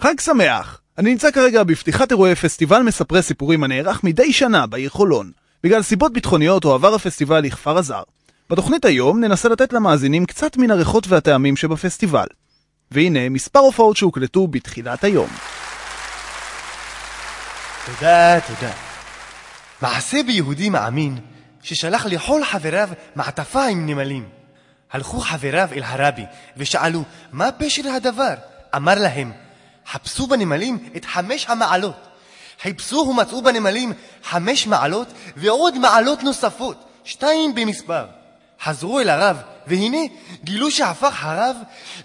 חג שמח! אני נמצא כרגע בפתיחת אירועי פסטיבל מספרי סיפורים הנערך מדי שנה בעיר חולון. בגלל סיבות ביטחוניות הועבר הפסטיבל לכפר עזר. בתוכנית היום ננסה לתת למאזינים קצת מן הריחות והטעמים שבפסטיבל. והנה מספר הופעות שהוקלטו בתחילת היום. תודה, תודה. מעשה ביהודי מאמין ששלח לכל חבריו מעטפה עם נמלים. הלכו חבריו אל הרבי ושאלו, מה פשר הדבר? אמר להם, חפשו בנמלים את חמש המעלות. חיפשו ומצאו בנמלים חמש מעלות ועוד מעלות נוספות, שתיים במספר. חזרו אל הרב, והנה גילו שהפך הרב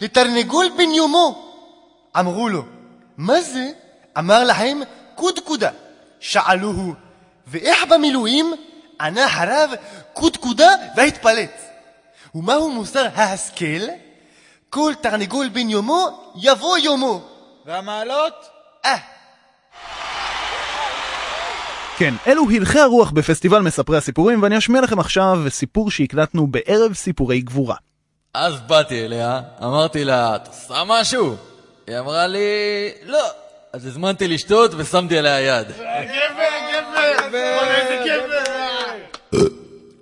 לתרנגול בן יומו. אמרו לו, מה זה? אמר להם, קודקודה. שאלוהו, ואיך במילואים? ענה הרב, קודקודה והתפלט. ומהו מוסר ההשכל? כל תרנגול בן יומו יבוא יומו. והמעלות? אה, כן, אלו הלכי הרוח בפסטיבל מספרי הסיפורים, ואני אשמיע לכם עכשיו סיפור שהקלטנו בערב סיפורי גבורה. אז באתי אליה, אמרתי לה, את עושה משהו? היא אמרה לי, לא. אז הזמנתי לשתות ושמתי עליה יד.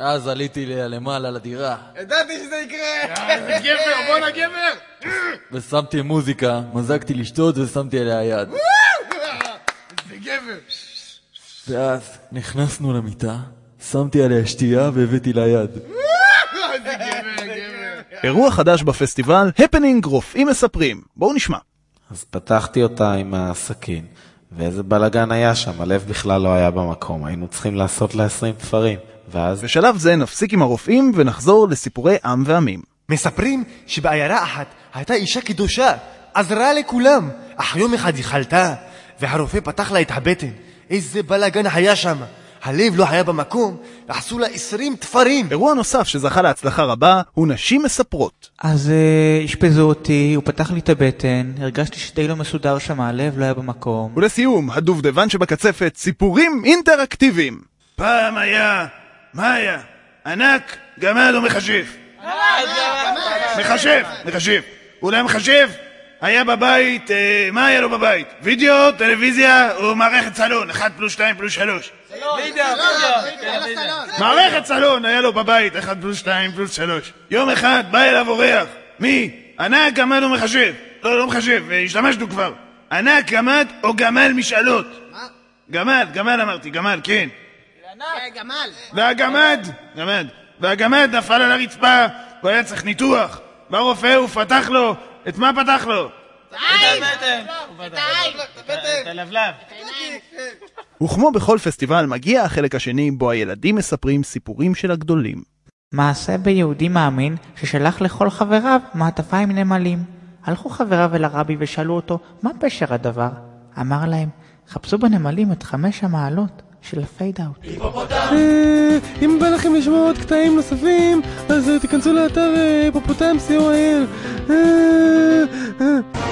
אז עליתי לה- למעלה לדירה, ידעתי שזה יקרה! איזה גבר, בואנה גבר! ושמתי מוזיקה, מזגתי לשתות ושמתי עליה יד. איזה גבר! ואז נכנסנו למיטה, שמתי עליה שתייה והבאתי לה יד. אירוע חדש בפסטיבל, הפנינג רופאים מספרים. בואו נשמע. אז פתחתי אותה עם הסכין, ואיזה בלאגן היה שם, הלב בכלל לא היה במקום, היינו צריכים לעשות לה 20 תפרים. ואז בשלב זה נפסיק עם הרופאים ונחזור לסיפורי עם ועמים. מספרים שבעיירה אחת הייתה אישה קדושה, עזרה לכולם, אך יום אחד היא חלתה, והרופא פתח לה את הבטן. איזה בלאגן היה שם. הלב לא היה במקום, ועשו לה עשרים תפרים. אירוע נוסף שזכה להצלחה רבה הוא נשים מספרות. אז אה, אשפזו אותי, הוא פתח לי את הבטן, הרגשתי שדי לא מסודר שם, הלב לא היה במקום. ולסיום, הדובדבן שבקצפת, סיפורים אינטראקטיביים. פעם היה, היה? ענק, גמל ומחשב. מחשב, מחשב. אולי מחשב? היה בבית, אה, מה היה לו בבית? וידאו, טלוויזיה או מערכת סלון? 1 פלוס 2 פלוס 3. מערכת סלון היה לו בבית, 1 פלוס 2 פלוס 3. יום אחד בא אליו אורח. מי? ענק, גמל או מחשב? לא, לא מחשב, אה, השתמשנו כבר. ענק, גמד או גמל משאלות? גמד, גמל אמרתי, גמל, כן. גמל! והגמד, גמד, והגמד נפל על הרצפה, הוא היה צריך ניתוח. בא רופא, הוא פתח לו, את מה פתח לו? וכמו בכל פסטיבל, מגיע החלק השני בו הילדים מספרים סיפורים של הגדולים. מעשה ביהודי מאמין ששלח לכל חבריו מעטפה עם נמלים. הלכו חבריו אל הרבי ושאלו אותו, מה פשר הדבר? אמר להם, חפשו בנמלים את חמש המעלות של הפייד אאוט. אה, אם בא לכם לשמוע עוד קטעים נוספים, אז אה, תיכנסו לאתר היפופוטם. אה, אה.